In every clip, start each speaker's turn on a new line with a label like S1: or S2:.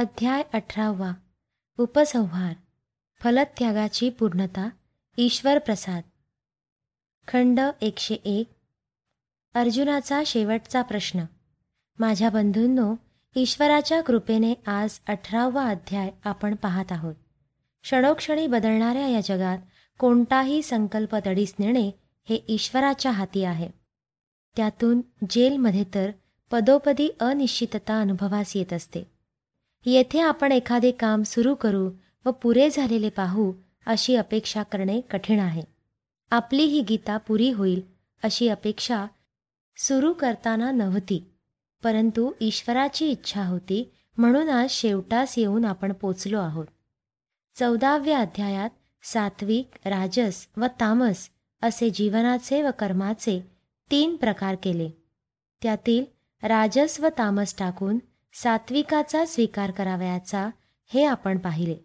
S1: अध्याय अठरावा. उपसंहार. फलत्यागाची पूर्णता. ईश्वर प्रसाद. खंड एकशे एक. अर्जुनाचा शेवटचा प्रश्न. माझ्या बंधूंनो ईश्वराच्या कृपेने आज अठरावा अध्याय आपण पाहत आहोत. क्षणोक्षणी बदलणाऱ्या या जगात कोणताही संकल्प तडीस नेणे हे ईश्वराच्या हाती आहे. त्यातून जेलमध्ये तर पदोपदी अनिश्चितता अनुभवास येत असते. येथे आपण एखादे काम सुरू करू व पुरे झालेले पाहू अशी अपेक्षा करणे कठीण आहे. आपली ही गीता पुरी होईल अशी अपेक्षा सुरू करताना नव्हती. परंतु ईश्वराची इच्छा होती म्हणून आज शेवटास येऊन आपण पोचलो आहोत. चौदाव्या अध्यायात सात्विक राजस व तामस असे जीवनाचे व कर्माचे तीन प्रकार केले. त्यातील राजस व तामस टाकून सात्विकाचा स्वीकार करावयाचा हे आपण पाहिले.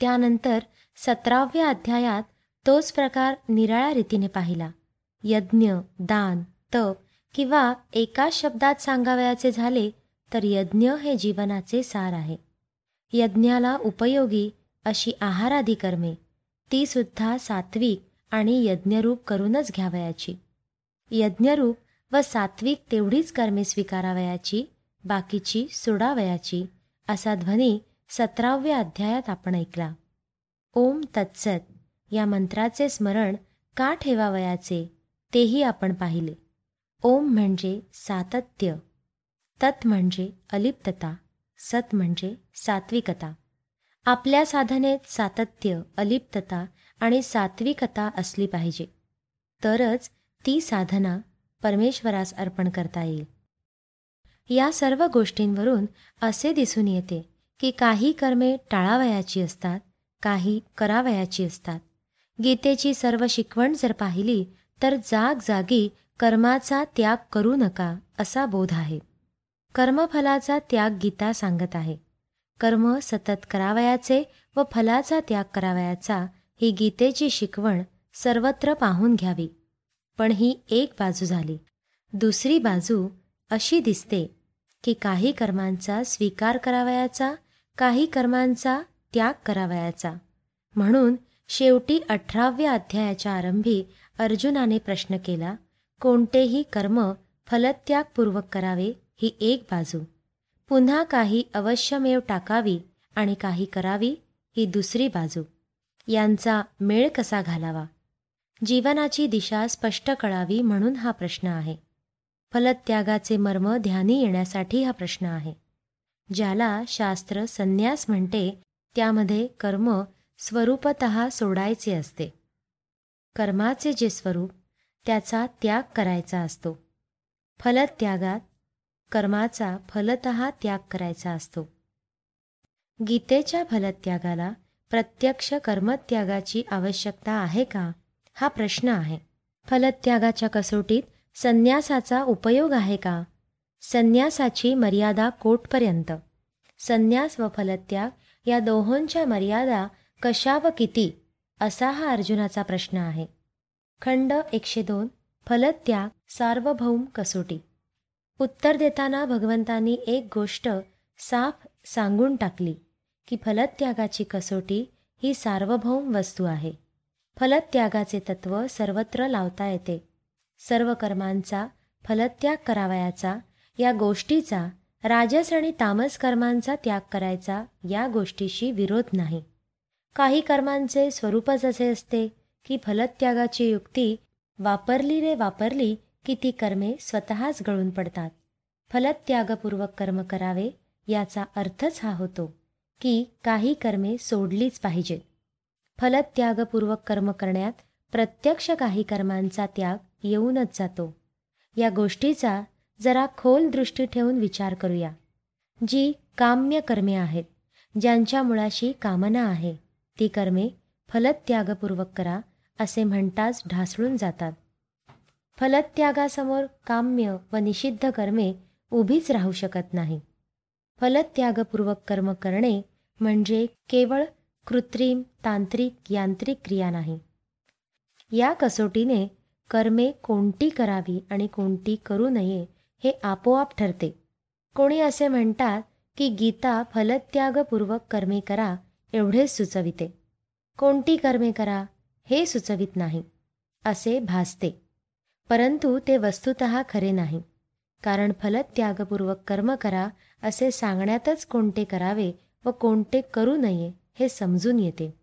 S1: त्यानंतर सतराव्या अध्यायात तोच प्रकार निराळ्या रीतीने पाहिला. यज्ञ दान तप किंवा एका शब्दात सांगावयाचे झाले तर यज्ञ हे जीवनाचे सार आहे. यज्ञाला उपयोगी अशी आहारादी कर्मे ती सुद्धा सात्विक आणि यज्ञरूप करूनच घ्यावयाची. यज्ञरूप व सात्विक तेवढीच कर्मे स्वीकारावयाची बाकीची सोडावयाची असा ध्वनी सतराव्या अध्यायात आपण ऐकला. ओम तत्सत या मंत्राचे स्मरण का ठेवावयाचे तेही आपण पाहिले. ओम म्हणजे सातत्य तत् म्हणजे अलिप्तता सत म्हणजे सात्विकता. आपल्या साधनेत सातत्य अलिप्तता आणि सात्विकता असली पाहिजे. तरच ती साधना परमेश्वरास अर्पण करता येईल. या सर्व गोष्टींवरून असे दिसून येते की काही कर्मे टाळावयाची असतात काही करावयाची असतात. गीतेची सर्व शिकवण जर पाहिली तर जाग जागी कर्माचा त्याग करू नका असा बोध आहे. कर्मफलाचा त्याग गीता सांगत आहे. कर्म सतत करावयाचे व फलाचा त्याग करावयाचा ही गीतेची शिकवण सर्वत्र पाहून घ्यावी. पण ही एक बाजू झाली. दुसरी बाजू अशी दिसते की काही कर्मांचा स्वीकार करावयाचा काही कर्मांचा त्याग करावयाचा. म्हणून शेवटी अठराव्या अध्यायाच्या आरंभी अर्जुनाने प्रश्न केला कोणतेही कर्म फलत्यागपूर्वक करावे ही एक बाजू. पुन्हा काही अवश्यमेव टाकावी आणि काही करावी ही दुसरी बाजू. यांचा मेळ कसा घालावा? जीवनाची दिशा स्पष्ट कळावी म्हणून हा प्रश्न आहे. फलत्यागाचे मर्म ध्यानी येण्यासाठी हा प्रश्न आहे ज्याला शास्त्र संन्यास म्हणते त्यामध्ये कर्म स्वरूपत सोडायचे असते. कर्माचे जे स्वरूप त्याचा त्याग करायचा असतो. फलत्यागात कर्माचा फलत त्याग करायचा असतो. गीतेच्या फलत्यागाला प्रत्यक्ष कर्मत्यागाची आवश्यकता आहे का? हा प्रश्न आहे. फलत्यागाच्या कसोटीत संन्यासाचा उपयोग आहे का? संन्यासाची मर्यादा कोटपर्यंत. संन्यास व फलत्याग या दोहोंच्या मर्यादा कशा व किती? असा हा अर्जुनाचा प्रश्न आहे. खंड एकशे दोन. फलत्याग सार्वभौम कसोटी. उत्तर देताना भगवंतांनी एक गोष्ट साफ सांगून टाकली की फलत्यागाची कसोटी ही सार्वभौम वस्तू आहे. फलत्यागाचे तत्व सर्वत्र लावता येते. सर्व कर्मांचा फलत्याग करावयाचा या गोष्टीचा राजस आणि तामस कर्मांचा त्याग करायचा या गोष्टीशी विरोध नाही. काही कर्मांचे स्वरूपच असे असते की फलत्यागाची युक्ती वापरली रे वापरली की ती कर्मे स्वतःच गळून पडतात. फलत्यागपूर्वक कर्म करावे याचा अर्थच हा होतो की काही कर्मे सोडलीच पाहिजेत. फलत्यागपूर्वक कर्म करण्यात प्रत्यक्ष काही कर्मांचा त्याग येऊनच जातो. या गोष्टीचा जरा खोल दृष्टी ठेवून विचार करूया. जी काम्य कर्मे आहेत ज्यांच्या मुळाशी कामना आहे ती कर्मे फलत्यागपूर्वक करा असे म्हणताच ढासळून जातात. फलत्यागासमोर काम्य व निषिद्ध कर्मे उभीच राहू शकत नाही. फलत्यागपूर्वक कर्म करणे म्हणजे केवळ कृत्रिम तांत्रिक यांत्रिक क्रिया नाही. या कसोटीने कर्मे कोणती करावी आणि कोणती करू नये हे आपोआप ठरते. कोणी असे म्हणतात की गीता फलत्यागपूर्वक कर्मे करा एवढेच सुचविते. कोणती कर्मे करा हे सुचवित नाही असे भासते. परंतु ते वस्तुत खरे नाही कारण फलत्यागपूर्वक कर्म करा असे सांगण्यातच कोणते करावे व कोणते करू नये हे समजून येते.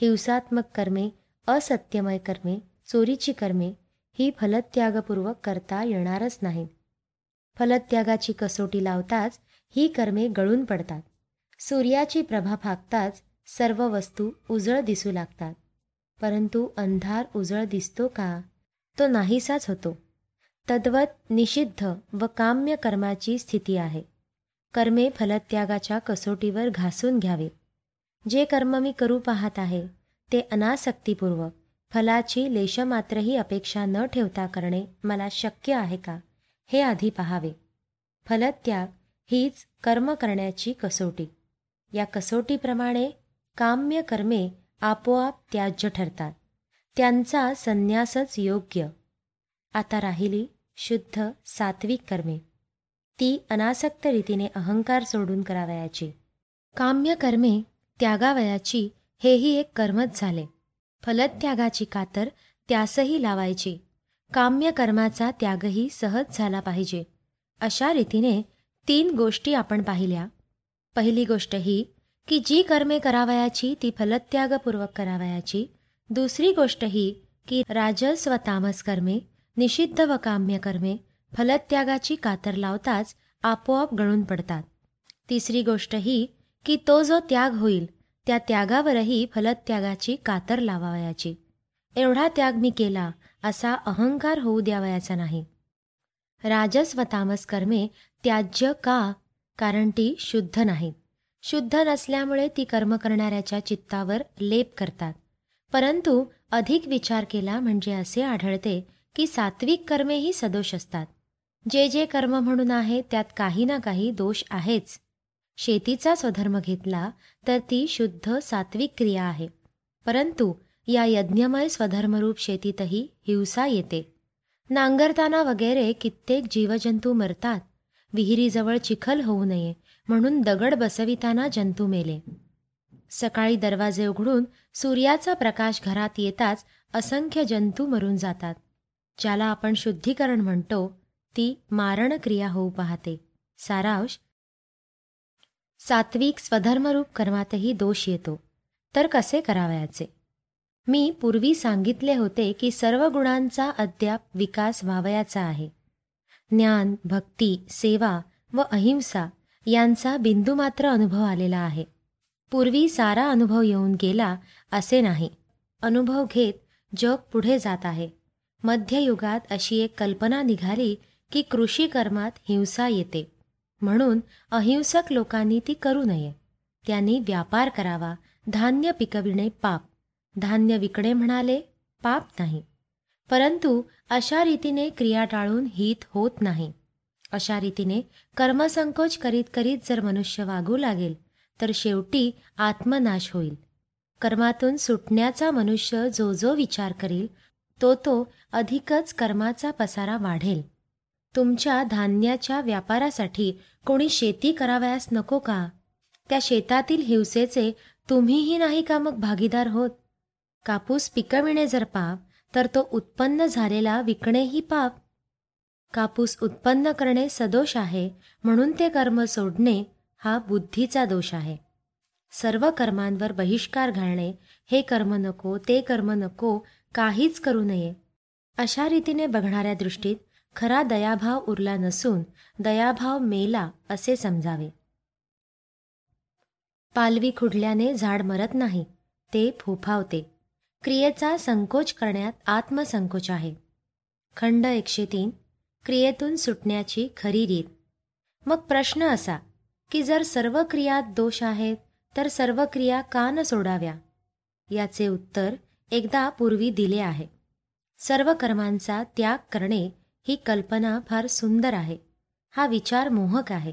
S1: हिंसात्मक कर्मे असत्यमय कर्मे चोरीची कर्मे ही फलत्यागपूर्वक करता येणारच नाहीत फलत्यागाची कसोटी लावताच ही कर्मे गळून पडतात. सूर्याची प्रभा फाकताच सर्व वस्तू उजळ दिसू लागतात. परंतु अंधार उजळ दिसतो का? तो नाहीसाच होतो. तद्वत निषिद्ध व काम्य कर्माची स्थिती आहे. कर्मे फलत्यागाच्या कसोटीवर घासून घ्यावे. जे कर्म मी करू पाहत आहे ते अनासक्तीपूर्वक फलाची लेशमात्रही अपेक्षा न ठेवता करणे मला शक्य आहे का? हे आधी पहावे. फलत्याग हीच कर्म करण्याची कसोटी. या कसोटीप्रमाणे काम्य कर्मे आपोआप त्याज्य ठरतात. त्यांचा संन्यासच योग्य. आता राहिली शुद्ध सात्विक कर्मे. ती अनासक्त रीतीने अहंकार सोडून करावयाची. काम्य कर्मे त्यागावयाची हेही एक कर्मच झाले. फलत्यागाची कातर त्यासही लावायची. काम्य कर्माचा त्यागही सहज झाला पाहिजे. अशा रीतीने तीन गोष्टी आपण पाहिल्या. पहिली गोष्ट ही की जी कर्मे करावयाची ती फलत्यागपूर्वक करावयाची. दुसरी गोष्ट ही की राजस व तामस कर्मे निषिद्ध व काम्य कर्मे फलत्यागाची कातर लावताच आपोआप गळून पडतात. तिसरी गोष्ट ही की तो जो त्याग होईल त्या त्यागावरही फलत्यागाची कातर लावावयाची. एवढा त्याग मी केला असा अहंकार होऊ द्यावयाचा नाही. राजस व तामस कर्मे त्याज्य का? कारण ती शुद्ध नाहीत शुद्ध नसल्यामुळे ती कर्म करणाऱ्याच्या चित्तावर लेप करतात. परंतु अधिक विचार केला म्हणजे असे आढळते की सात्विक कर्मेही सदोष असतात. जे जे कर्म म्हणून आहे त्यात काही ना काही दोष आहेच. शेतीचा स्वधर्म घेतला तर ती शुद्ध सात्विक क्रिया आहे. परंतु या यज्ञमय स्वधर्मरूप शेतीतही हिंसा येते. नांगरताना वगैरे कित्येक जीवजंतू मरतात. विहिरीजवळ चिखल होऊ नये म्हणून दगड बसविताना जंतू मेले. सकाळी दरवाजे उघडून सूर्याचा प्रकाश घरात येताच असंख्य जंतू मरून जातात. ज्याला आपण शुद्धीकरण म्हणतो ती मारण क्रिया होऊ पाहते. सारांश सात्विक स्वधर्मरूप कर्मातही दोष येतो. तर कसे करावयाचे? मी पूर्वी सांगितले होते की सर्व गुणांचा अद्याप विकास व्हावयाचा आहे. ज्ञान भक्ती सेवा व अहिंसा यांचा बिंदुमात्र अनुभव आलेला आहे. पूर्वी सारा अनुभव येऊन गेला असे नाही. अनुभव घेत जग पुढे जात आहे. मध्ययुगात अशी एक कल्पना निघाली की कृषी कर्मात हिंसा येते. म्हणून अहिंसक लोकांनी ती करू नये. त्यांनी व्यापार करावा. धान्य पिकविणे पाप. धान्य विकणे म्हणाले पाप नाही. परंतु अशा रीतीने क्रिया टाळून हित होत नाही. अशा रीतीने कर्मसंकोच करीत करीत जर मनुष्य वागू लागेल तर शेवटी आत्मनाश होईल. कर्मातून सुटण्याचा मनुष्य जो जो विचार करील तो तो अधिकच कर्माचा पसारा वाढेल. तुमच्या धान्याच्या व्यापारासाठी कोणी शेती करावयास नको का? त्या शेतातील हिवसेचे तुम्हीही नाही का मग भागीदार होत? कापूस पिकविणे जर पाप तर तो उत्पन्न झालेला विकणेही पाप. कापूस उत्पन्न करणे सदोष आहे म्हणून ते कर्म सोडणे हा बुद्धीचा दोष आहे. सर्व कर्मांवर बहिष्कार घालणे हे कर्म नको ते कर्म नको काहीच करू नये. अशा रीतीने बघणाऱ्या दृष्टीत खरा दयाभाव उरला नसून दयाभाव मेला असे समजावे. पालवी खुडल्याने झाड मरत नाही ते फोफावते. क्रियेचा संकोच करण्यात आत्मसंकोच आहे. खंड एकशे तीन क्रियेतून सुटण्याची खरी रीत. मग प्रश्न असा की जर सर्व क्रियात दोष आहेत तर सर्व क्रिया का न सोडाव्या? याचे उत्तर एकदा पूर्वी दिले आहे. सर्व कर्मांचा त्याग करणे ही कल्पना फार सुंदर आहे. हा विचार मोहक आहे.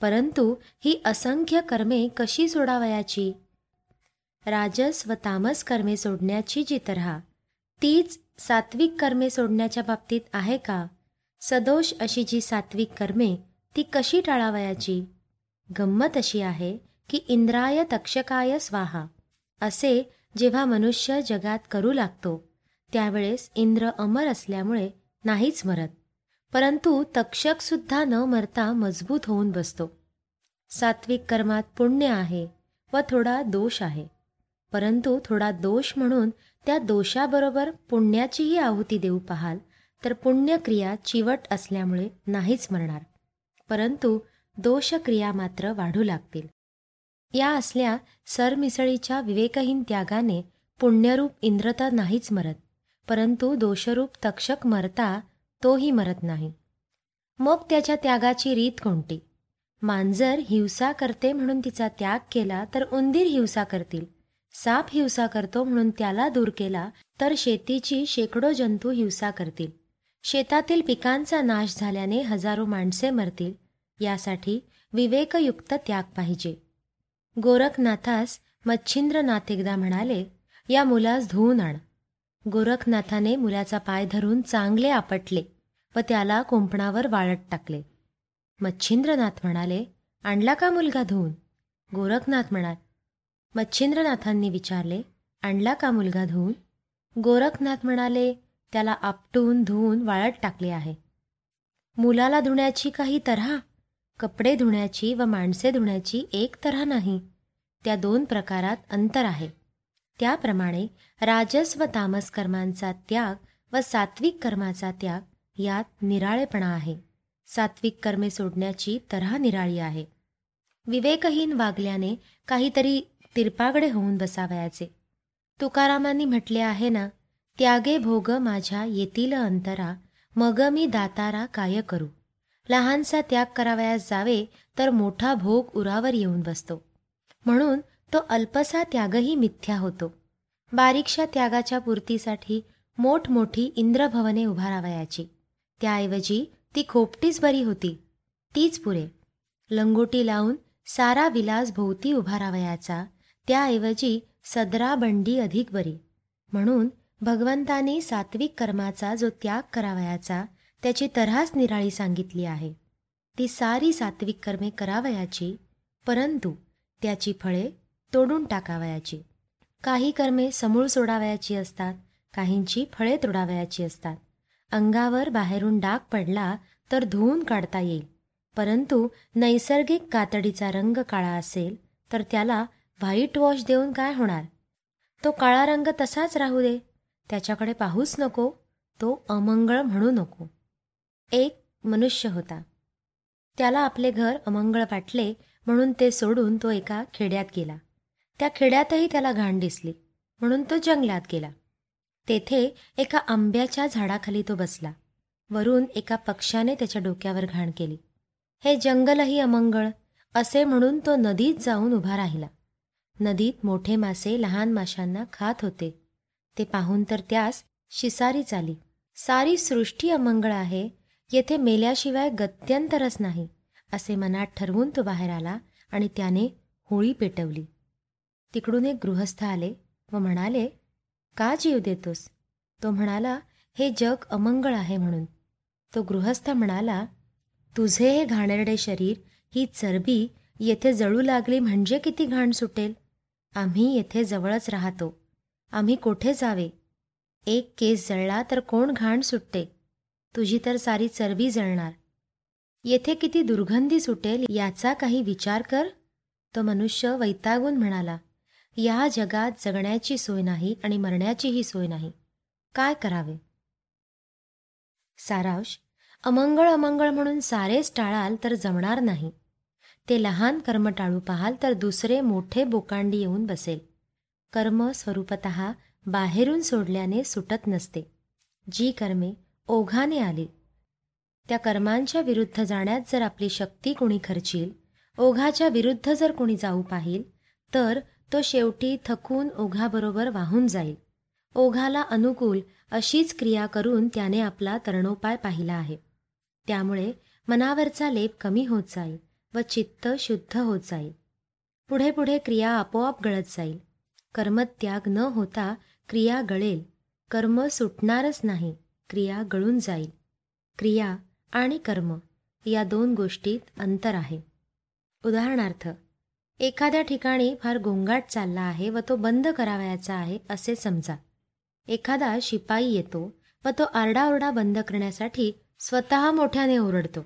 S1: परंतु ही असंख्य कर्मे कशी सोडावयाची? राजस व तामस कर्मे सोडण्याची जी तऱ्हा तीच सात्विक कर्मे सोडण्याच्या बाबतीत आहे का? सदोष अशी जी सात्विक कर्मे ती कशी टाळावयाची? गंमत अशी आहे की इंद्राय तक्षकाय स्वाहा असे जेव्हा मनुष्य जगात करू लागतो त्यावेळेस इंद्र अमर असल्यामुळे नाहीच मरत. परंतु तक्षकसुद्धा न मरता मजबूत होऊन बसतो. सात्विक कर्मात पुण्य आहे व थोडा दोष आहे. परंतु थोडा दोष म्हणून त्या दोषाबरोबर पुण्याचीही आहुती देऊ पाहाल तर पुण्यक्रिया चिवट असल्यामुळे नाहीच मरणार. परंतु दोषक्रिया मात्र वाढू लागतील. या असल्या सरमिसळीच्या विवेकहीन त्यागाने पुण्यरूप इंद्र तर नाहीच मरत. परंतु दोषरूप तक्षक मरता तोही मरत नाही. मग त्याच्या त्यागाची रीत कोणती? मांजर हिंसा करते म्हणून तिचा त्याग केला तर उंदीर हिंसा करतील. साप हिंसा करतो म्हणून त्याला दूर केला तर शेतीची शेकडो जंतू हिंसा करतील. शेतातील पिकांचा नाश झाल्याने हजारो माणसे मरतील. यासाठी विवेकयुक्त त्याग पाहिजे. गोरखनाथास मच्छिंद्रनाथ एकदा म्हणाले या मुलास धुवून आण. गोरखनाथाने मुलाचा पाय धरून चांगले आपटले व त्याला कुंपणावर वाळत टाकले. मच्छिंद्रनाथ म्हणाले आणला का मुलगा धुवून गोरखनाथ म्हणाल मच्छिंद्रनाथांनी विचारले आणला का मुलगा धुवून गोरखनाथ म्हणाले त्याला आपटून धुवून वाळत टाकले आहे. मुलाला धुण्याची काही तऱ्हा कपडे धुण्याची व माणसे धुण्याची एक तऱ्हा नाही. त्या दोन प्रकारात अंतर आहे. त्याप्रमाणे राजस व तामस कर्मांचा त्याग व सात्विक कर्माचा त्याग यात निराळेपणा आहे. सात्विक कर्मे सोडण्याची तऱ्हा निराळी आहे. विवेकहीन वागल्याने काहीतरी तिरपागडे होऊन बसावयाचे. तुकारामांनी म्हटले आहे ना त्यागे भोग माझ्या येतील अंतरा मग मी दातारा काय करू? लहानसा त्याग करावयास जावे तर मोठा भोग उरावर येऊन बसतो. म्हणून तो अल्पसा त्यागही मिथ्या होतो. बारीकशा त्यागाच्या पूर्तीसाठी मोठमोठी इंद्रभवने उभारावयाची. त्याऐवजी ती खोपटीच बरी होती. तीच पुरे. लंगोटी लावून सारा विलास भोवती उभारावयाचा त्याऐवजी सदरा बंडी अधिक बरी. म्हणून भगवंताने सात्विक कर्माचा जो त्याग करावयाचा त्याची तऱ्हाच निराळी सांगितली आहे. ती सारी सात्विक कर्मे करावयाची परंतु त्याची फळे तोडून टाकावयाची. काही कर्मे समूळ सोडावयाची असतात काहींची फळे तोडावयाची असतात. अंगावर बाहेरून डाग पडला तर धुवून काढता येईल. परंतु नैसर्गिक कातडीचा रंग काळा असेल तर त्याला व्हाईट वॉश देऊन काय होणार? तो काळा रंग तसाच राहू दे. त्याच्याकडे पाहूच नको. तो अमंगळ म्हणू नको. एक मनुष्य होता. त्याला आपले घर अमंगळ वाटले म्हणून ते सोडून तो एका खेड्यात गेला. त्या खेड्यातही त्याला घाण दिसली म्हणून तो जंगलात गेला. तेथे एका आंब्याच्या झाडाखाली तो बसला. वरून एका पक्षाने त्याच्या डोक्यावर घाण केली. हे जंगलही अमंगळ असे म्हणून तो नदीत जाऊन उभा राहिला. नदीत मोठे मासे लहान माशांना खात होते. ते पाहून तर त्यास शिसारीच आली. सारी सृष्टी अमंगळ आहे येथे मेल्याशिवाय गत्यंतरच नाही असे मनात ठरवून तो बाहेर आला आणि त्याने होळी पेटवली. तिकडून एक गृहस्थ आले व म्हणाले का जीव देतोस? तो म्हणाला हे जग अमंगळ आहे म्हणून. तो गृहस्थ म्हणाला तुझे हे घाणेरडे शरीर ही चरबी येथे जळू लागली म्हणजे किती घाण सुटेल? आम्ही येथे जवळच राहतो. आम्ही कोठे जावे? एक केस जळला तर कोण घाण सुटते? तुझी तर सारी चरबी जळणार. येथे किती दुर्गंधी सुटेल याचा काही विचार कर. तो मनुष्य वैतागून म्हणाला या जगात जगण्याची सोय नाही आणि मरण्याचीही सोय नाही. काय करावे? सारांश अमंगळ अमंगळ म्हणून सारेच टाळाल तर जमणार नाही. ते लहान कर्म टाळू पाहाल तर दुसरे मोठे बोकांडी येऊन बसेल. कर्म स्वरूपत बाहेरून सोडल्याने सुटत नसते. जी कर्मे ओघाने आली त्या कर्मांच्या विरुद्ध जाण्यात जर आपली शक्ती कुणी खर्चील ओघाच्या विरुद्ध जर कोणी जाऊ पाहिल तर तो शेवटी थकून ओघाबरोबर वाहून जाईल. ओघाला अनुकूल अशीच क्रिया करून त्याने आपला तरणोपाय पाहिला आहे. त्यामुळे मनावरचा लेप कमी होत जाईल व चित्त शुद्ध होत जाईल. पुढे पुढे क्रिया आपोआप गळत जाईल. कर्मत्याग न होता क्रिया गळेल. कर्म सुटणारच नाही क्रिया गळून जाईल. क्रिया आणि कर्म या दोन गोष्टीत अंतर आहे. उदाहरणार्थ एखाद्या ठिकाणी फार गोंगाट चालला आहे व तो बंद करावयाचा आहे असे समजा. एखादा शिपाई येतो व तो आरडाओरडा बंद करण्यासाठी स्वतः मोठ्याने ओरडतो.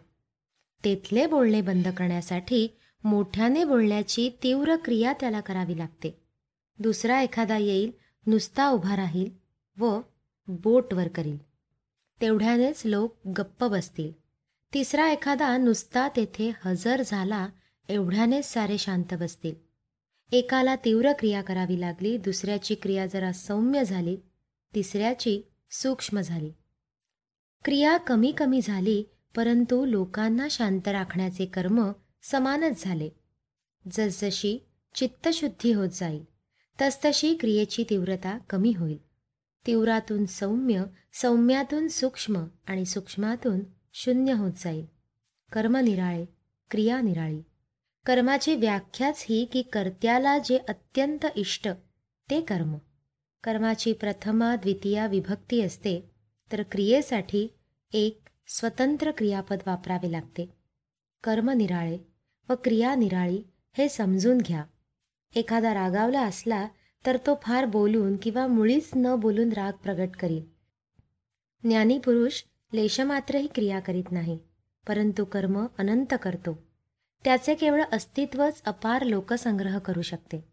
S1: तेथले बोलणे बंद करण्यासाठी मोठ्याने बोलण्याची तीव्र क्रिया त्याला करावी लागते. दुसरा एखादा येईल नुसता उभा राहील व बोटवर करील. तेवढ्यानेच लोक गप्प बसतील. तिसरा एखादा नुसता तेथे हजर झाला एवढ्यानेच सारे शांत बसतील. एकाला तीव्र क्रिया करावी लागली दुसऱ्याची क्रिया जरा सौम्य झाली तिसऱ्याची सूक्ष्म झाली. क्रिया कमी कमी झाली परंतु लोकांना शांत राखण्याचे कर्म समानच झाले. जसजशी चित्तशुद्धी होत जाईल तसतशी क्रियेची तीव्रता कमी होईल. तीव्रातून सौम्य सौम्यातून सूक्ष्म आणि सूक्ष्मातून शून्य होत जाईल. कर्म निराळे क्रिया निराळी. कर्माची व्याख्याच ही की कर्त्याला जे अत्यंत इष्ट ते कर्म. कर्माची प्रथमा द्वितीया विभक्ती असते तर क्रियेसाठी एक स्वतंत्र क्रियापद वापरावे लागते. कर्म निराळे व क्रिया निराळी हे समजून घ्या. एखादा रागावला असला तर तो फार बोलून किंवा मुळीच न बोलून राग प्रगट करील. ज्ञानी पुरुष लेशमात्रही क्रिया करीत नाही परंतु कर्म अनंत करतो. त्याचे केवळ अस्तित्वच अपार लोकसंग्रह करू शकते.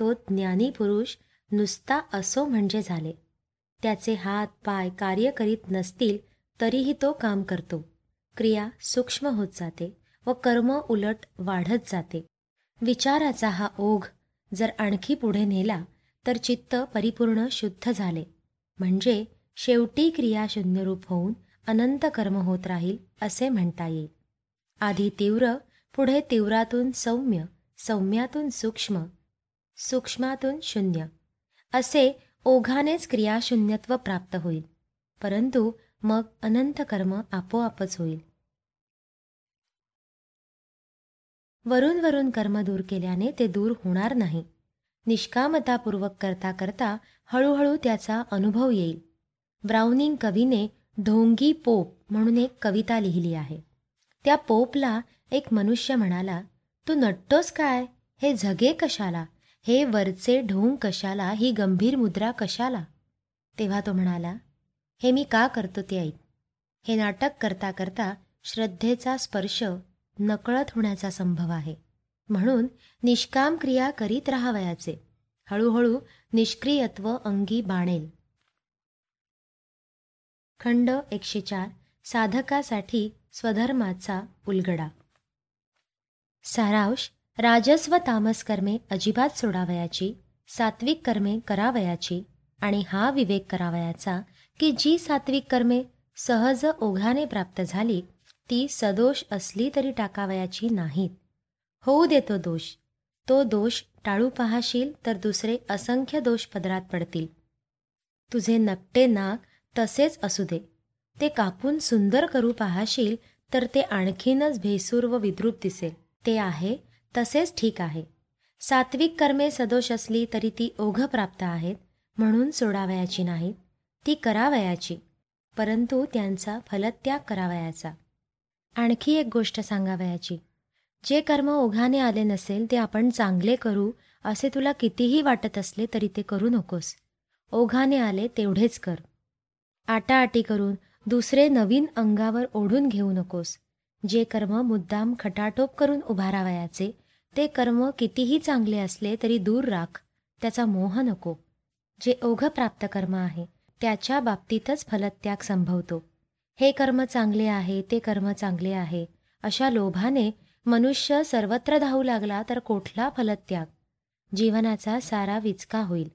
S1: तो ज्ञानी पुरुष नुसता असो म्हणजे झाले. त्याचे हात पाय कार्य करीत नसतील तरीही तो काम करतो. क्रिया सूक्ष्म होत जाते व कर्म उलट वाढत जाते. विचाराचा हा ओघ जर आणखी पुढे नेला तर चित्त परिपूर्ण शुद्ध झाले. म्हणजे शेवटी क्रिया शून्यरूप होऊन अनंत कर्म होत राहील असे म्हणता येईल. आधी तीव्र पुढे तीव्रातून सौम्य सौम्यातून सूक्ष्म सूक्ष्मातून शून्य. असे ओघानेच क्रियाशून्यत्व प्राप्त होईल. परंतु मग अनंत कर्म आपोआपच होईल. वरून वरून कर्म दूर केल्याने ते दूर होणार नाही. निष्कामतापूर्वक करता करता हळूहळू त्याचा अनुभव येईल. ब्राउनिंग कवीने ढोंगी पोप म्हणून एक कविता लिहिली आहे. त्या पोपला एक मनुष्य म्हणाला तू नटतोस काय? हे झगे कशाला? हे वरचे ढोंग कशाला? ही गंभीर मुद्रा कशाला? तेव्हा तो म्हणाला हे मी का करतो ते ऐक. हे नाटक करता करता श्रद्धेचा स्पर्श नकळत होण्याचा संभव आहे. म्हणून निष्काम क्रिया करीत राहावयाचे. हळूहळू निष्क्रियत्व अंगी बाणेल. खंड एकशे चार. साधकासाठी स्वधर्माचा उलगडा. सारांश राजस्व तामस कर्मे अजिबात सोडावयाची सात्विक कर्मे करावयाची आणि हा विवेक करावयाचा की जी सात्विक कर्मे सहज ओघाने प्राप्त झाली ती सदोष असली तरी टाकावयाची नाहीत. होऊ देतो दोष. तो दोष टाळू पाहशील तर दुसरे असंख्य दोष पदरात पडतील. तुझे नकटे नाक तसेच असू दे. ते कापून सुंदर करू पाहाशील तर ते आणखीनच भेसूर व विद्रूप दिसेल. ते आहे तसेच ठीक आहे. सात्विक कर्मे सदोष असली तरी ती ओघ प्राप्त आहेत म्हणून सोडावयाची नाहीत ती करावयाची परंतु त्यांचा फलत्याग करावयाचा. आणखी एक गोष्ट सांगावयाची जे कर्म ओघाने आले नसेल ते आपण चांगले करू असे तुला कितीही वाटत असले तरी ते करू नकोस. ओघाने आले तेवढेच कर. आटाआटी करून दुसरे नवीन अंगावर ओढून घेऊ नकोस. जे कर्म मुद्दाम खटाटोप करून उभारावयाचे ते कर्म कितीही चांगले असले तरी दूर राख त्याचा मोह नको. जे ओघ प्राप्त कर्म आहे त्याच्या बाबतीतच फलत्याग संभवतो. हे कर्म चांगले आहे ते कर्म चांगले आहे अशा लोभाने मनुष्य सर्वत्र धावू लागला तर कोठला फलत्याग? जीवनाचा सारा विचका होईल.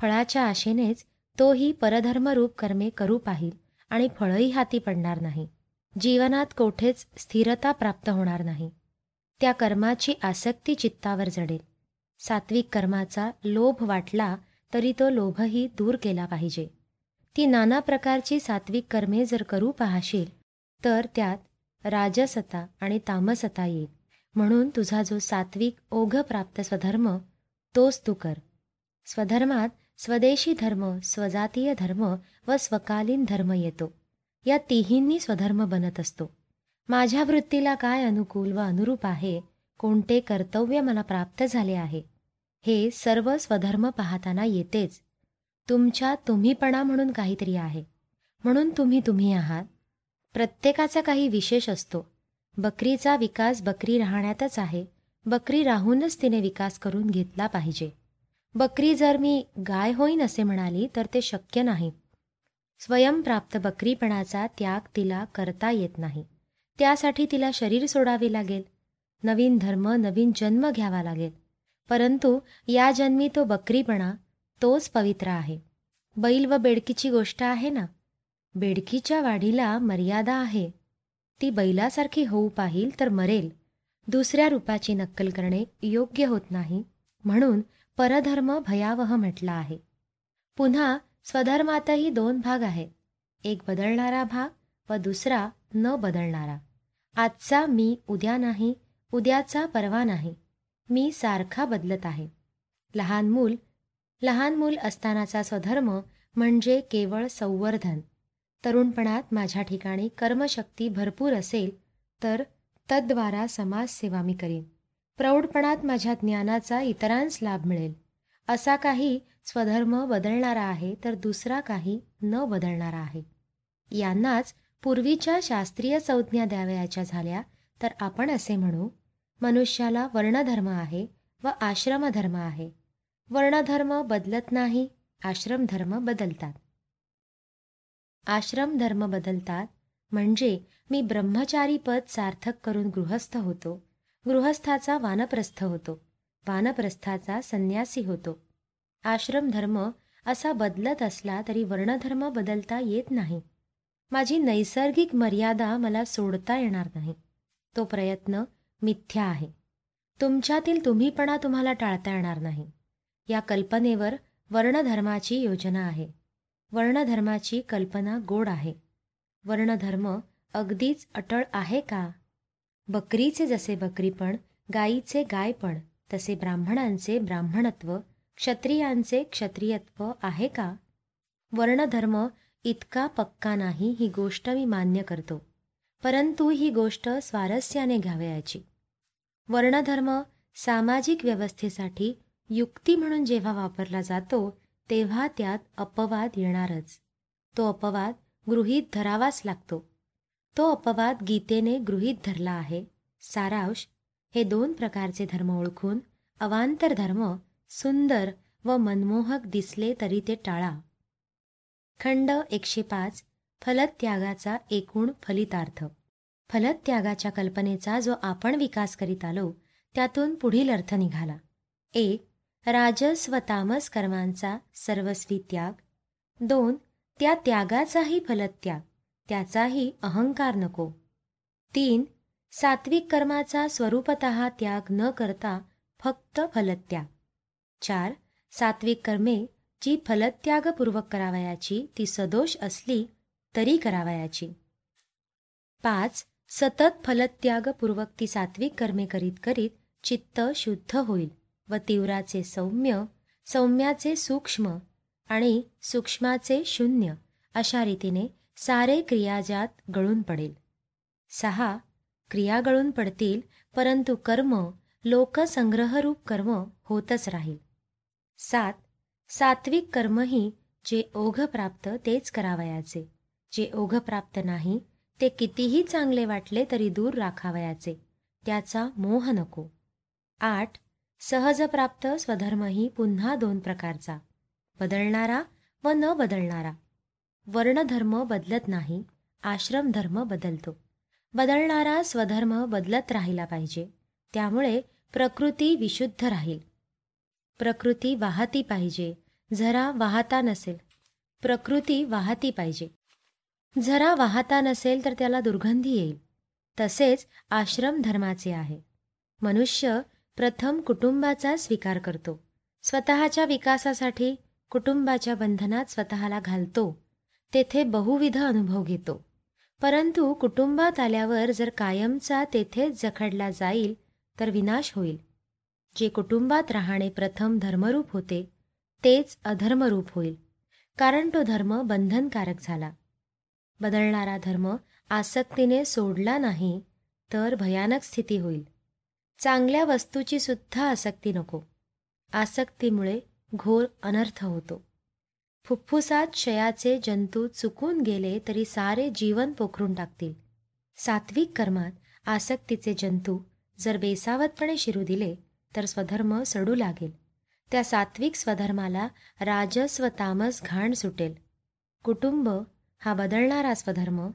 S1: फळाच्या आशेनेच तोही परधर्मरूप कर्मे करू पाहिल आणि फळही हाती पडणार नाही. जीवनात कोठेच स्थिरता प्राप्त होणार नाही. त्या कर्माची आसक्ती चित्तावर जडेल. सात्विक कर्माचा लोभ वाटला तरी तो लोभही दूर केला पाहिजे. ती नाना प्रकारची सात्विक कर्मे जर करू पाहशील तर त्यात राजसता आणि तामसता येईल. म्हणून तुझा जो सात्विक ओघ प्राप्त स्वधर्म तोच तू कर. स्वधर्मात स्वदेशी धर्म स्वजातीय धर्म व स्वकालीन धर्म येतो. या तिहींनी स्वधर्म बनत असतो. माझ्या वृत्तीला काय अनुकूल व अनुरूप आहे? कोणते कर्तव्य मला प्राप्त झाले आहे? हे सर्व स्वधर्म पाहताना येतेच. तुमच्या तुम्हीपणा म्हणून काहीतरी आहे. म्हणून तुम्ही तुम्ही आहात. प्रत्येकाचा काही विशेष असतो. बकरीचा विकास बकरी राहण्यातच आहे. बकरी राहूनच तिने विकास करून घेतला पाहिजे. बकरी जर मी गाय होईन असे म्हणाली तर ते शक्य नाही. स्वयंप्राप्त बकरीपणाचा त्याग तिला करता येत नाही. त्यासाठी तिला शरीर सोडावे लागेल. नवीन धर्म नवीन जन्म घ्यावा लागेल. परंतु या जन्मी तो बकरीपणा तोच पवित्र आहे. बैल व बेडकीची गोष्ट आहे ना? बेडकीच्या वाढीला मर्यादा आहे. ती बैलासारखी होऊ पाहिल तर मरेल. दुसऱ्या रूपाची नक्कल करणे योग्य होत नाही. म्हणून परधर्म भयावह म्हटला आहे. पुन्हा स्वधर्मातही दोन भाग आहेत. एक बदलणारा भाग व दुसरा न बदलणारा. आजचा मी उद्या नाही उद्याचा परवा नाही. मी सारखा बदलत आहे. लहान मूल लहान मूल असतानाचा स्वधर्म म्हणजे केवळ संवर्धन. तरुणपणात माझ्या ठिकाणी कर्मशक्ती भरपूर असेल तर तद्वारा समाजसेवा मी करीन. प्रौढपणात माझ्या ज्ञानाचा इतरांस लाभ मिळेल. असा काही स्वधर्म बदलणारा आहे तर दुसरा काही न बदलणारा आहे. यांनाच पूर्वीच्या शास्त्रीय संज्ञा द्यावयाच्या झाल्या तर आपण असे म्हणू मनुष्याला वर्णधर्म आहे व आश्रमधर्म आहे. वर्णधर्म बदलत नाही आश्रमधर्म बदलतात. आश्रमधर्म बदलतात म्हणजे मी ब्रह्मचारी पद सार्थक करून गृहस्थ होतो गृहस्थाचा वानप्रस्थ होतो. वानप्रस्थाचा संन्यासी होतो. आश्रमधर्म असा बदलत असला तरी वर्णधर्म बदलता येत नाही. माझी नैसर्गिक मर्यादा मला सोडता येणार नाही. तो प्रयत्न मिथ्या आहे. तुमच्यातील तुम्हीपणा तुम्हाला टाळता येणार नाही. या कल्पनेवर वर्णधर्माची योजना आहे. वर्णधर्माची कल्पना गोड आहे. वर्णधर्म अगदीच अटळ आहे का? बकरीचे जसे बकरीपण गायीचे गायपण तसे ब्राह्मणांचे ब्राह्मणत्व क्षत्रियांचे क्षत्रियत्व आहे का? वर्णधर्म इतका पक्का नाही ही गोष्ट मी मान्य करतो. परंतु ही गोष्ट स्वारस्याने घ्यावयाची. वर्णधर्म सामाजिक व्यवस्थेसाठी युक्ती म्हणून जेव्हा वापरला जातो तेव्हा त्यात अपवाद येणारच. तो अपवाद गृहीत धरावाच लागतो. तो अपवाद गीतेने गृहीत धरला आहे. सारांश हे दोन प्रकारचे धर्म ओळखून अवांतर धर्म सुंदर व मनमोहक दिसले तरी ते टाळा. खंड एकशे पाच फलत्यागाचा एकूण फलितार्थ. फलत्यागाच्या कल्पनेचा जो आपण विकास करीत आलो त्यातून पुढील अर्थ निघाला. एक राजस व तामस कर्मांचा सर्वस्वी त्याग. दोन. त्या त्यागाचाही फलत्याग. त्याचाही अहंकार नको. तीन. सात्विक कर्माचा स्वरूपत त्याग न करता फक्त फलत्याग. चार सात्विक कर्मे जी फलत्यागपूर्वक करावयाची ती सदोष असली तरी करावयाची. पाच सतत फलत्यागपूर्वक ती सात्विक कर्मे करीत करीत चित्त शुद्ध होईल व तीव्राचे सौम्य सौम्याचे सूक्ष्म आणि सूक्ष्माचे शून्य अशा रीतीने सारे क्रियाजात गळून पडेल. सहा क्रिया गळून पडतील परंतु कर्म लोकसंग्रहरूप कर्म होतच राहील. सात सात्विक कर्मही जे ओघ प्राप्त तेच करावयाचे. जे ओघ प्राप्त नाही ते कितीही चांगले वाटले तरी दूर राखावयाचे. त्याचा मोह नको. आठ सहज प्राप्त स्वधर्मही पुन्हा दोन प्रकारचा. बदलणारा व न बदलणारा. वर्णधर्म बदलत नाही आश्रमधर्म बदलतो. बदलणारा स्वधर्म बदलत राहिला पाहिजे. त्यामुळे प्रकृती विशुद्ध राहील. प्रकृती वाहती पाहिजे. झरा वाहता नसेल. प्रकृती वाहती पाहिजे. झरा वाहता नसेल तर त्याला दुर्गंधी येईल. तसेच आश्रम धर्माचे आहे. मनुष्य प्रथम कुटुंबाचा स्वीकार करतो. स्वतःच्या विकासासाठी कुटुंबाच्या बंधनात स्वतःला घालतो. तेथे बहुविध अनुभव घेतो. परंतु कुटुंबात आल्यावर जर कायमचा तेथेच जखडला जाईल तर विनाश होईल. जे कुटुंबात राहणे प्रथम धर्मरूप होते तेच अधर्मरूप होईल. कारण तो धर्म बंधनकारक झाला. बदलणारा धर्म आसक्तीने सोडला नाही तर भयानक स्थिती होईल. चांगल्या वस्तूची सुद्धा आसक्ती नको. आसक्तीमुळे घोर अनर्थ होतो. फुफ्फुसात क्षयाचे जंतू चुकून गेले तरी सारे जीवन पोखरून टाकतील. सात्विक कर्मात आसक्तीचे जंतू जर बेसावतपणे शिरू दिले तर स्वधर्म सडू लागेल. त्या सात्विक स्वधर्माला राजस व तामस घाण सुटेल. कुटुंब हा बदलणारा स्वधर्म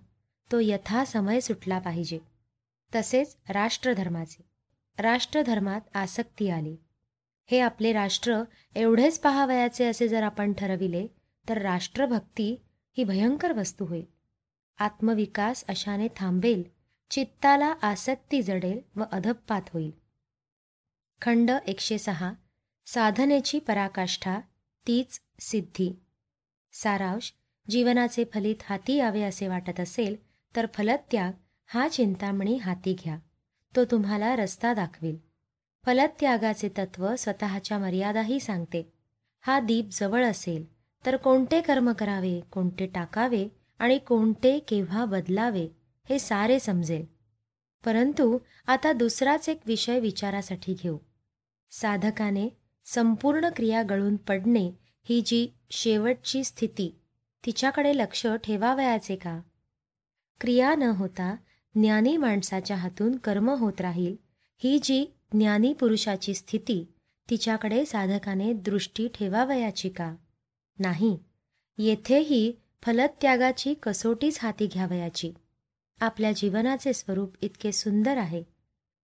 S1: तो यथासमय सुटला पाहिजे. तसेच राष्ट्रधर्माचे. राष्ट्रधर्मात आसक्ती आली. हे आपले राष्ट्र एवढेच पहावयाचे असे जर आपण ठरविले तर राष्ट्रभक्ती ही भयंकर वस्तू होईल. आत्मविकास अशाने थांबेल चित्ताला आसक्ती जडेल व अधपात होईल. खंड एकशे सहा साधनेची पराकाष्ठा तीच सिद्धी. सारांश जीवनाचे फलित हाती यावे असे वाटत असेल तर फलत्याग हा चिंतामणी हाती घ्या. तो तुम्हाला रस्ता दाखवेल. फलत्यागाचे तत्व स्वतःच्या मर्यादाही सांगते. हा दीप जवळ असेल. तर कोणते कर्म करावे कोणते टाकावे आणि कोणते केव्हा बदलावे हे सारे समजेल. परंतु आता दुसराच एक विषय विचारासाठी घेऊ. साधकाने संपूर्ण क्रिया गळून पडणे ही जी शेवटची स्थिती तिच्याकडे लक्ष ठेवावयाचे का? क्रिया न होता ज्ञानी माणसाच्या हातून कर्म होत राहील ही जी ज्ञानी पुरुषाची स्थिती तिच्याकडे साधकाने दृष्टी ठेवावयाची का? नाही येथेही फलत्यागाची कसोटीच हाती घ्यावयाची. आपल्या जीवनाचे स्वरूप इतके सुंदर आहे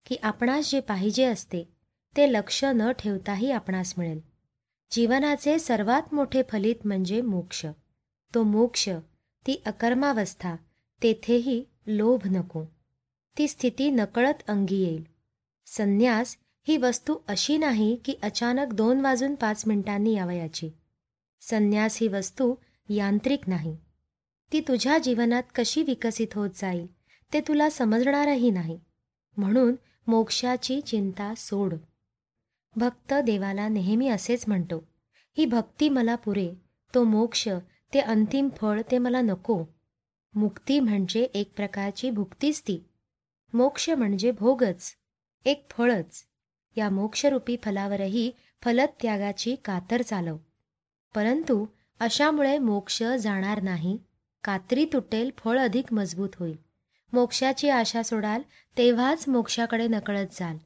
S1: की आपणास जे पाहिजे असते ते लक्ष न ठेवताही आपणास मिळेल. जीवनाचे सर्वात मोठे फलित म्हणजे मोक्ष. तो मोक्ष ती अकर्मावस्था तेथेही लोभ नको. ती स्थिती नकळत अंगी येईल. संन्यास ही वस्तू अशी नाही की अचानक दोन वाजून पाच मिनिटांनी यावयाची. संन्यास ही वस्तू यांत्रिक नाही. ती तुझ्या जीवनात कशी विकसित होत जाईल ते तुला समजणारही नाही. म्हणून मोक्षाची चिंता सोड. भक्त देवाला नेहमी असेच म्हणतो ही भक्ती मला पुरे तो मोक्ष ते अंतिम फळ ते मला नको. मुक्ती म्हणजे एक प्रकारची भुक्तीच ती मोक्ष म्हणजे भोगच एक फळच. या मोक्षरूपी फलावरही फलत्यागाची कातर चालव. परंतु अशामुळे मोक्ष जाणार नाही. कात्री तुटेल फळ अधिक मजबूत होईल. मोक्षाची आशा सोडाल तेव्हाच मोक्षाकडे नकळत जाल.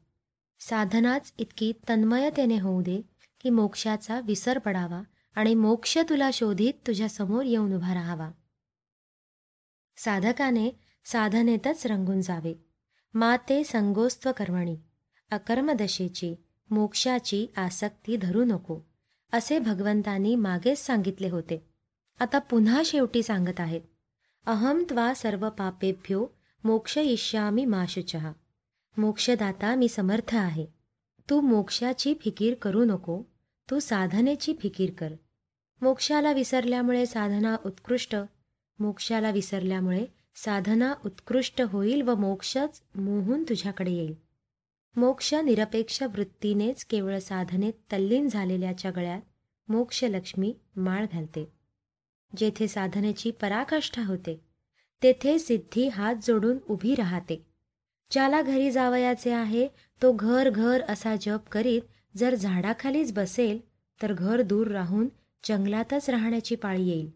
S1: साधनाच इतकी तन्मयतेने होऊ दे की मोक्षाचा विसर पडावा आणि मोक्ष तुला शोधित तुझ्या समोर येऊन उभा राहावा. साधकाने साधनेतच रंगून जावे. माते संगोस्त्व कर्मणी. अकर्मदशेची मोक्षाची आसक्ती धरू नको. असे भगवंतांनी मागेच सांगितले होते. आता पुन्हा शेवटी सांगत आहेत. अहम त्वा सर्व पापेभ्यो मोक्ष इष्यामी माशुचहा मोक्षदाता मी समर्थ आहे. तू मोक्षाची फिकीर करू नको. तू साधनेची फिकीर कर. मोक्षाला विसरल्यामुळे साधना उत्कृष्ट. मोक्षाला विसरल्यामुळे साधना उत्कृष्ट होईल व मोक्षच मोहून तुझ्याकडे येईल. मोक्ष निरपेक्ष वृत्तीनेच केवळ साधनेत तल्लीन झालेल्याच्या गळ्यात मोक्षलक्ष्मी माळ घालते. जेथे साधनेची पराकाष्ठा होते तेथे सिद्धी हात जोडून उभी राहते. ज्याला घरी जावयाचे आहे तो घर घर असा जप करीत जर झाडाखालीच बसेल तर घर दूर राहून जंगलातच राहण्याची पाळी येईल.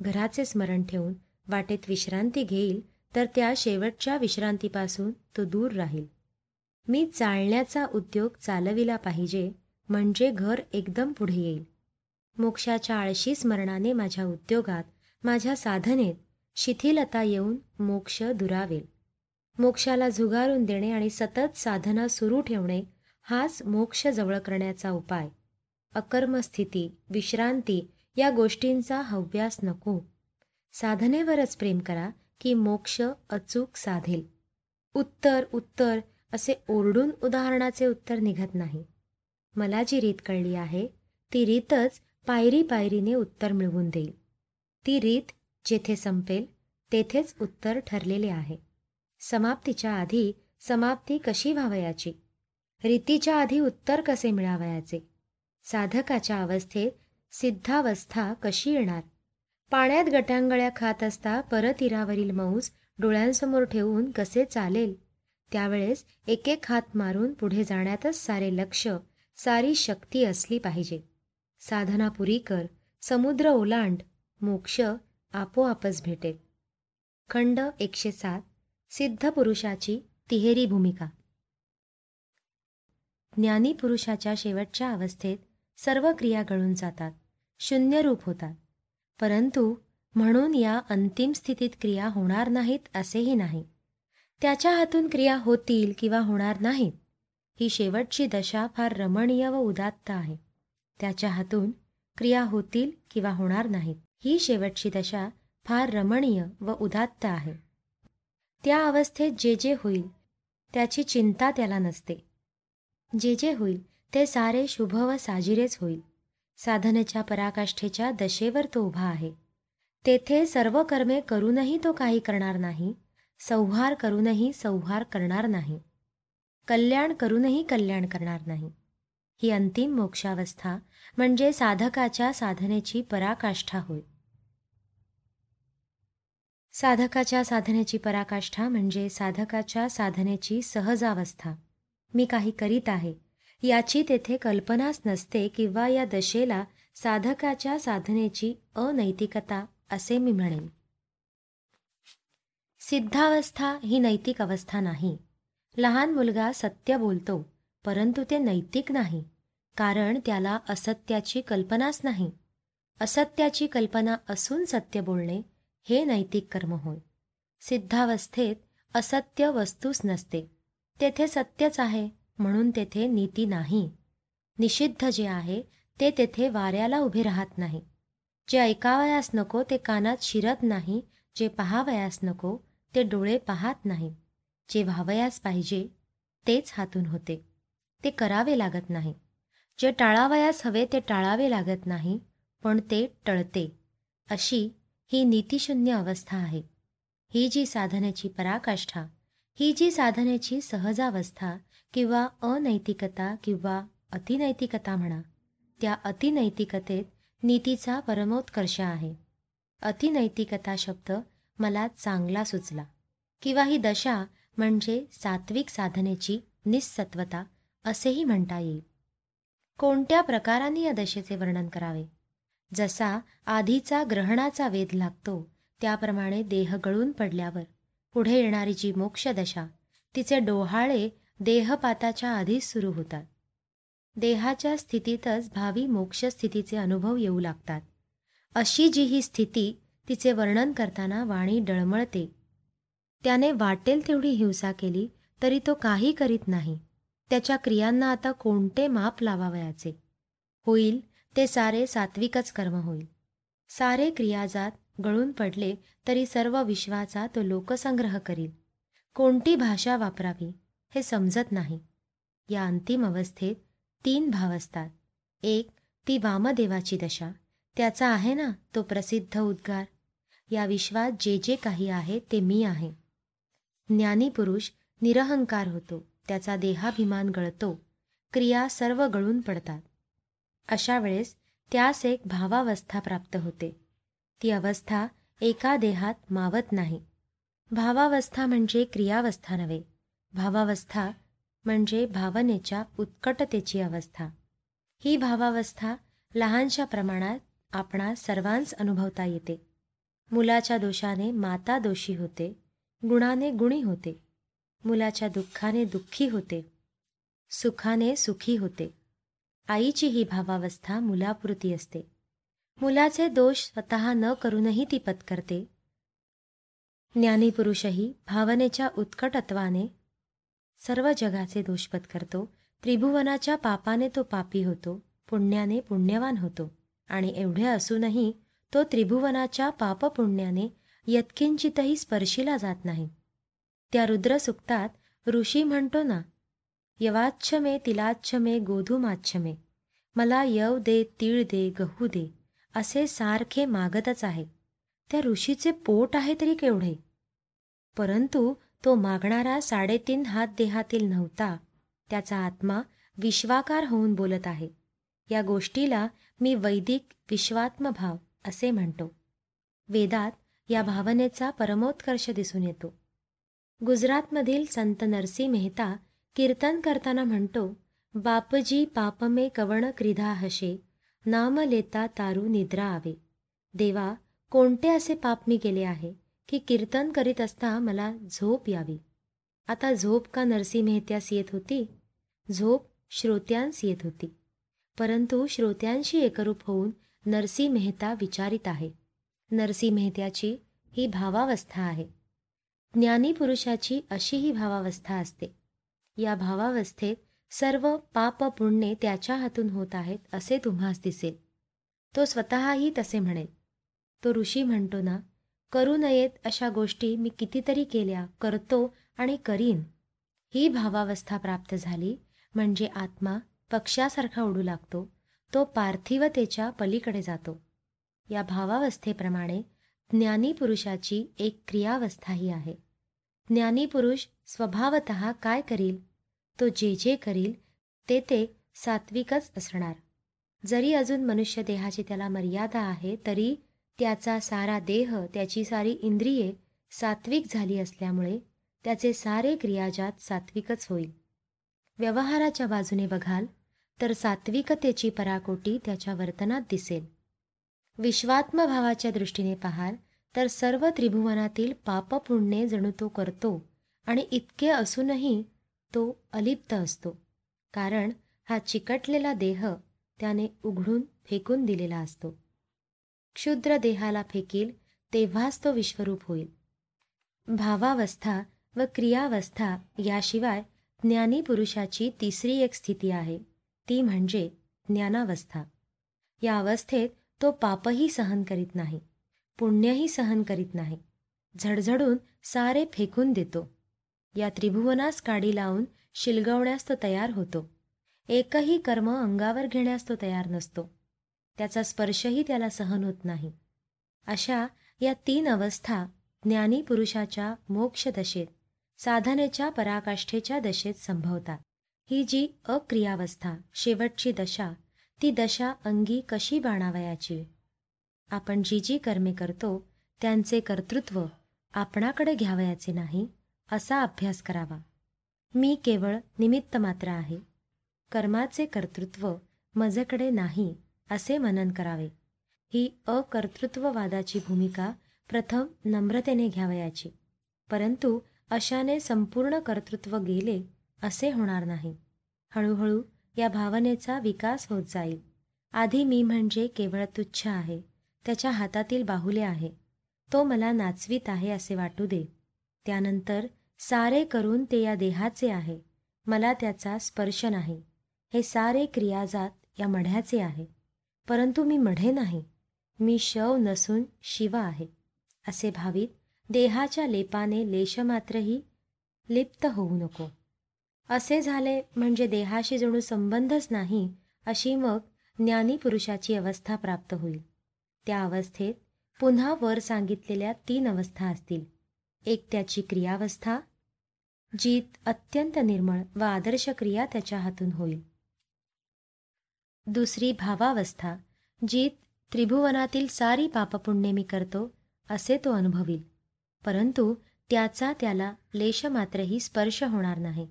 S1: घराचे स्मरण ठेवून वाटेत विश्रांती घेईल तर त्या शेवटच्या विश्रांतीपासून तो दूर राहील. मी चालण्याचा उद्योग चालविला पाहिजे म्हणजे घर एकदम पुढे येईल. मोक्षाच्या आळशी स्मरणाने माझ्या उद्योगात माझ्या साधनेत शिथिलता येऊन मोक्ष दुरावेल. मोक्षाला झुगारून देणे आणि सतत साधना सुरू ठेवणे हाच मोक्ष जवळ करण्याचा उपाय. अकर्मस्थिती विश्रांती या गोष्टींचा हव्यास नको. साधनेवरच प्रेम करा की मोक्ष अचूक साधेल. उत्तर उत्तर असे ओरडून उदाहरणाचे उत्तर निघत नाही. मला जी रीत कळली आहे ती रीतच पायरी पायरीने उत्तर मिळवून देईल. ती रीत जेथे संपेल तेथेच उत्तर ठरलेले आहे. समाप्तीच्या आधी समाप्ती कशी व्हावयाची? रीतीच्या आधी उत्तर कसे मिळावयाचे? साधकाच्या अवस्थेत सिद्धावस्था कशी येणार? पाण्यात गटांगळ्या खात असता परतीरावरील मौज डोळ्यांसमोर ठेवून कसे चालेल? त्यावेळेस एक एक हात मारून पुढे जाण्यातच सारे लक्ष सारी शक्ती असली पाहिजे. साधना पुरी कर समुद्र ओलांड मोक्ष आपोआपच भेटेल खंड एकशे सात सिद्ध पुरुषाची तिहेरी भूमिका. ज्ञानी पुरुषाच्या शेवटच्या अवस्थेत सर्व क्रिया गळून जातात शून्य रूप होतात. परंतु म्हणून या अंतिम स्थितीत क्रिया होणार नाहीत असेही नाही. त्याच्या हातून क्रिया होतील किंवा होणार नाहीत ही शेवटची दशा फार रमणीय व उदात्त आहे. त्याच्या हातून क्रिया होतील किंवा होणार नाहीत ही शेवटची दशा फार रमणीय व उदात्त आहे. त्या अवस्थेत जे जे होईल त्याची चिंता त्याला नसते. जे जे होईल ते सारे शुभ व साजिरेच होईल. साधनेच्या पराकाष्ठेच्या दशेवर तो उभा आहे. तेथे सर्व कर्मे करूनही तो काही करणार नाही संहार करूनही संहार करणार नाही. कल्याण करूनही कल्याण करणार नाही. ही अंतिम मोक्षावस्था म्हणजे साधकाच्या साधनेची पराकाष्ठा होय. साधकाच्या साधनेची पराकाष्ठा म्हणजे साधकाच्या साधनेची सहजावस्था. मी काही करीत आहे. याची तेथे कल्पनाच नसते किंवा या दशेला साधकाच्या साधनेची अनैतिकता असे मी म्हणेन. सिद्धावस्था ही नैतिक अवस्था नाही. लहान मुलगा सत्य बोलतो परंतु ते नैतिक नाही कारण त्याला असत्याची कल्पनाच नाही. असत्याची कल्पना असून सत्य बोलणे हे नैतिक कर्म होय. सिद्धावस्थेत असत्य वस्तूच नसते. तेथे सत्यच आहे म्हणून तेथे नीती नाही. निषिद्ध जे आहे ते तेथे वाऱ्याला उभे राहत नाही. जे ऐकावयास नको ते कानात शिरत नाही जे पहावयास नको ते डोळे पाहत नाही. जे व्हावयास पाहिजे तेच हातून होते. ते करावे लागत नाही. जे टाळावयास हवे ते टाळावे लागत नाही पण ते टळते. अशी ही नीतिशून्य अवस्था आहे. ही जी साधनेची पराकाष्ठा ही जी साधनेची सहजावस्था किंवा अनैतिकता किंवा अतिनैतिकता म्हणा त्या अतिनैतिकतेत नीतीचा परमोत्कर्ष आहे. अतिनैतिकता शब्द मला चांगला सुचला. किंवा ही दशा म्हणजे सात्विक साधनेची निस्सत्वता असेही म्हणता येईल. कोणत्या प्रकाराने या दशेचे वर्णन करावे? जसा आधीचा ग्रहणाचा वेध लागतो त्याप्रमाणे देह गळून पडल्यावर पुढे येणारी जी मोक्षदशा तिचे डोहाळे देहपाताच्या आधीच सुरू होतात. देहाच्या स्थितीतच भावी मोक्षस्थितीचे अनुभव येऊ लागतात. अशी जी ही स्थिती तिचे वर्णन करताना वाणी डळमळते. त्याने वाटेल तेवढी हिंसा केली तरी तो काही करीत नाही. त्याच्या क्रियांना आता कोणते माप लावावयाचे? होईल ते सारे सात्विकच कर्म होईल. सारे क्रियाजात गळून पडले तरी सर्व विश्वाचा तो लोकसंग्रह करील. कोणती भाषा वापरावी हे समजत नाही. या अंतिम अवस्थेत तीन भाव असतात. एक ती वामदेवाची दशा. त्याचा आहे ना तो प्रसिद्ध उद्गार. या विश्वात जे जे काही आहे ते मी आहे. ज्ञानी पुरुष निरहंकार होतो त्याचा देहाभिमान गळतो क्रिया सर्व गळून पडतात. अशा वेळेस त्यास एक भावावस्था प्राप्त होते. ती अवस्था एका देहात मावत नाही. भावावस्था म्हणजे क्रियावस्था नव्हे. भावावस्था म्हणजे भावनेच्या उत्कटतेची अवस्था. ही भावावस्था लहानशा प्रमाणात आपणा सर्वांस अनुभवता येते. मुलाच्या दोषाने माता दोषी होते गुणाने गुणी होते मुलाच्या दुःखाने दुःखी होते सुखाने सुखी होते. आईची ही भावावस्था मुलापुरती असते. मुलाचे दोष स्वतः न करूनही ती पत्करते. ज्ञानीपुरुषही भावनेच्या उत्कटत्वाने सर्व जगाचे दोष पत्करतो त्रिभुवनाच्या पापाने तो पापी होतो पुण्याने पुण्यवान होतो आणि एवढे असूनही तो त्रिभुवनाच्या पापपुण्याने यत्किंचितही स्पर्शीला जात नाही. त्या रुद्रसुक्तात ऋषी म्हणतो ना यवाच्छ मे तिलाच्छ मे मे मला यव दे तीळ दे गहू दे असे सारखे मागतच आहे. त्या ऋषीचे पोट आहे तरी केवढे? परंतु तो मागणारा साडेतीन हात देहातील नव्हता त्याचा आत्मा विश्वाकार होऊन बोलत आहे. या गोष्टीला मी वैदिक विश्वात्मभाव असे म्हणतो. वेदात या भावनेचा परमोत्कर्ष दिसून येतो. गुजरातमधील संत नरसी मेहता कीर्तन करताना म्हणतो बापजी पापमे कवण क्रिधा हशे नाम लेता तारू निद्रा आवे. देवा कोणते असे पाप मी केले आहे की कीर्तन करीत असता मला झोप यावी? आता झोप का नरसी मेहत्यास येत होती? झोप श्रोत्यांस येत होती. परंतु श्रोत्यांशी एकरूप होऊन नरसी मेहता विचारित आहे. नरसी मेहत्याची ही भावावस्था आहे. ज्ञानी पुरुषाची अशी ही भावावस्था असते. या भावावस्थेत सर्व पाप पुण्ये त्याच्या हातून होत आहेत असे तुम्हास दिसेल. तो स्वतःही तसे म्हणेल. तो ऋषी म्हणतो ना करू नयेत अशा गोष्टी मी कितीतरी केल्या करतो आणि करीन. ही भावावस्था प्राप्त झाली म्हणजे आत्मा पक्षासारखा उडू लागतो. तो पार्थिवतेच्या पलीकडे जातो. या भावावस्थेप्रमाणे ज्ञानी पुरुषाची एक क्रियावस्थाही आहे. ज्ञानी पुरुष स्वभावत काय करील? तो जे जे करील ते ते सात्विकच असणार. जरी अजून मनुष्य देहाची त्याला मर्यादा आहे तरी त्याचा सारा देह त्याची सारी इंद्रिये सात्विक झाली असल्यामुळे त्याचे सारे क्रियाजात सात्विकच होईल. व्यवहाराच्या बाजूने बघाल तर सात्विकतेची पराकोटी त्याच्या वर्तनात दिसेल. विश्वात्मभावाच्या दृष्टीने पाहाल तर सर्व त्रिभुवनातील पापपुण्ये जणू तो करतो आणि इतके असूनही तो अलिप्त असतो. कारण हा चिकटलेला देह त्याने उघडून फेकून दिलेला असतो. क्षुद्र देहाला फेकील तेव्हाच तो विश्वरूप होईल. भावावस्था व क्रियावस्था याशिवाय ज्ञानी पुरुषाची तिसरी एक स्थिती आहे. ती म्हणजे ज्ञानावस्था. या अवस्थेत तो पापही सहन करीत नाही पुण्यही सहन करीत नाही. झडझडून सारे फेकून देतो. या त्रिभुवनास काडी लावून शिलगवण्यास तो तयार होतो. एकही कर्म अंगावर घेण्यास तो तयार नसतो. त्याचा स्पर्शही त्याला सहन होत नाही. अशा या तीन अवस्था ज्ञानी पुरुषाच्या मोक्षदशेत साधनेच्या पराकाष्ठेच्या दशेत संभवतात. ही जी अक्रियावस्था शेवटची दशा ती दशा अंगी कशी बाणावयाची? आपण जी जी कर्मे करतो त्यांचे कर्तृत्व आपणाकडे घ्यावयाचे नाही असा अभ्यास करावा. मी केवळ निमित्त मात्र आहे. कर्माचे कर्तृत्व मजकडे नाही असे मनन करावे. ही अकर्तृत्ववादाची भूमिका प्रथम नम्रतेने घ्यावयाची. परंतु अशाने संपूर्ण कर्तृत्व गेले असे होणार नाही. हळूहळू या भावनेचा विकास होत जाईल. आधी मी म्हणजे केवळ तुच्छ आहे. त्याच्या हातातील बाहुले आहे. तो मला नाचवीत आहे असे वाटू दे. त्यानंतर सारे करून ते या देहाचे आहे. मला त्याचा स्पर्श नाही. हे सारे क्रियाजात या मढ्याचे आहे. परंतु मी मढे नाही. मी शव नसून शिव आहे. असे भावीत देहाच्या लेपाने लेशमात्रही लिप्त होऊ नको. असे झाले म्हणजे देहाशी जणू संबंधच नाही अशी मग ज्ञानी पुरुषाची अवस्था प्राप्त होईल. त्या अवस्थेत पुन्हा वर सांगितलेल्या तीन अवस्था असतील. एक त्याची क्रियावस्था जीत अत्यंत निर्मळ व आदर्श क्रिया त्याच्या हातून होईल. दुसरी भावावस्था जीत त्रिभुवनातील सारी पापपुण्ये मी करतो असे तो अनुभवील. परंतु त्याचा त्याला लेशमात्रही स्पर्श होणार नाही.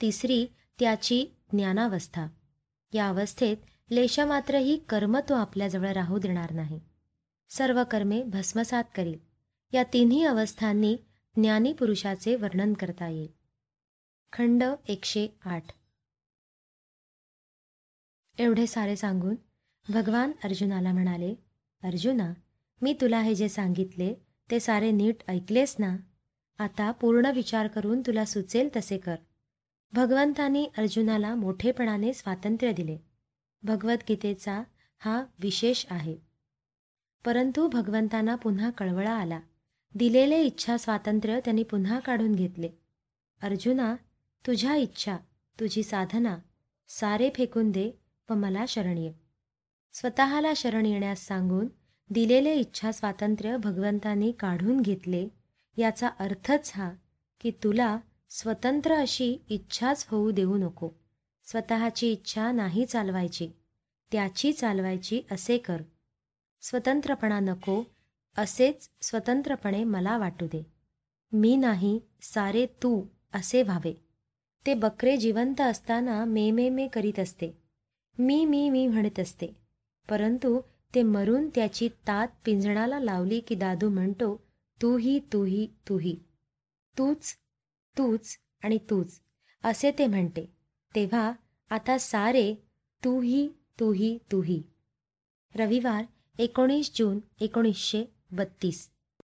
S1: तिसरी त्याची ज्ञानावस्था. या अवस्थेत लेशमात्रही कर्म तो आपल्याजवळ राहू देणार नाही. सर्व कर्मे भस्मसात करील. या तिन्ही अवस्थांनी ज्ञानी पुरुषाचे वर्णन करता येईल. खंड एकशे आठ. एवढे सारे सांगून भगवान अर्जुनाला म्हणाले अर्जुना मी तुला हे जे सांगितले ते सारे नीट ऐकलेस ना? आता पूर्ण विचार करून तुला सुचेल तसे कर. भगवंतांनी अर्जुनाला मोठेपणाने स्वातंत्र्य दिले. भगवद्गीतेचा हा विशेष आहे. परंतु भगवंतांना पुन्हा कळवळा आला. दिलेले इच्छा स्वातंत्र्य त्यांनी पुन्हा काढून घेतले. अर्जुना तुझ्या इच्छा तुझी साधना सारे फेकून दे व मला शरण ये. स्वतःला शरण येण्यास सांगून दिलेले इच्छा स्वातंत्र्य भगवंतांनी काढून घेतले याचा अर्थच हा की तुला स्वतंत्र अशी इच्छाच होऊ देऊ नको. स्वतःची इच्छा नाही चालवायची. त्याची चालवायची असे कर. स्वतंत्रपणा नको असेच स्वतंत्रपणे मला वाटू दे. मी नाही सारे तू असे व्हावे. ते बकरे जिवंत असताना मे मे मे करीत असते. मी मी मी म्हणत असते. परंतु ते मरून त्याची तात पिंजणाला लावली की दादू म्हणतो तूही तूही तूही. तूच तूच आणि तूच असे ते म्हणते. तेव्हा आता सारे तूही तूही तूही. रविवार एकोणीस जून एकोणीसशे बत्तीस.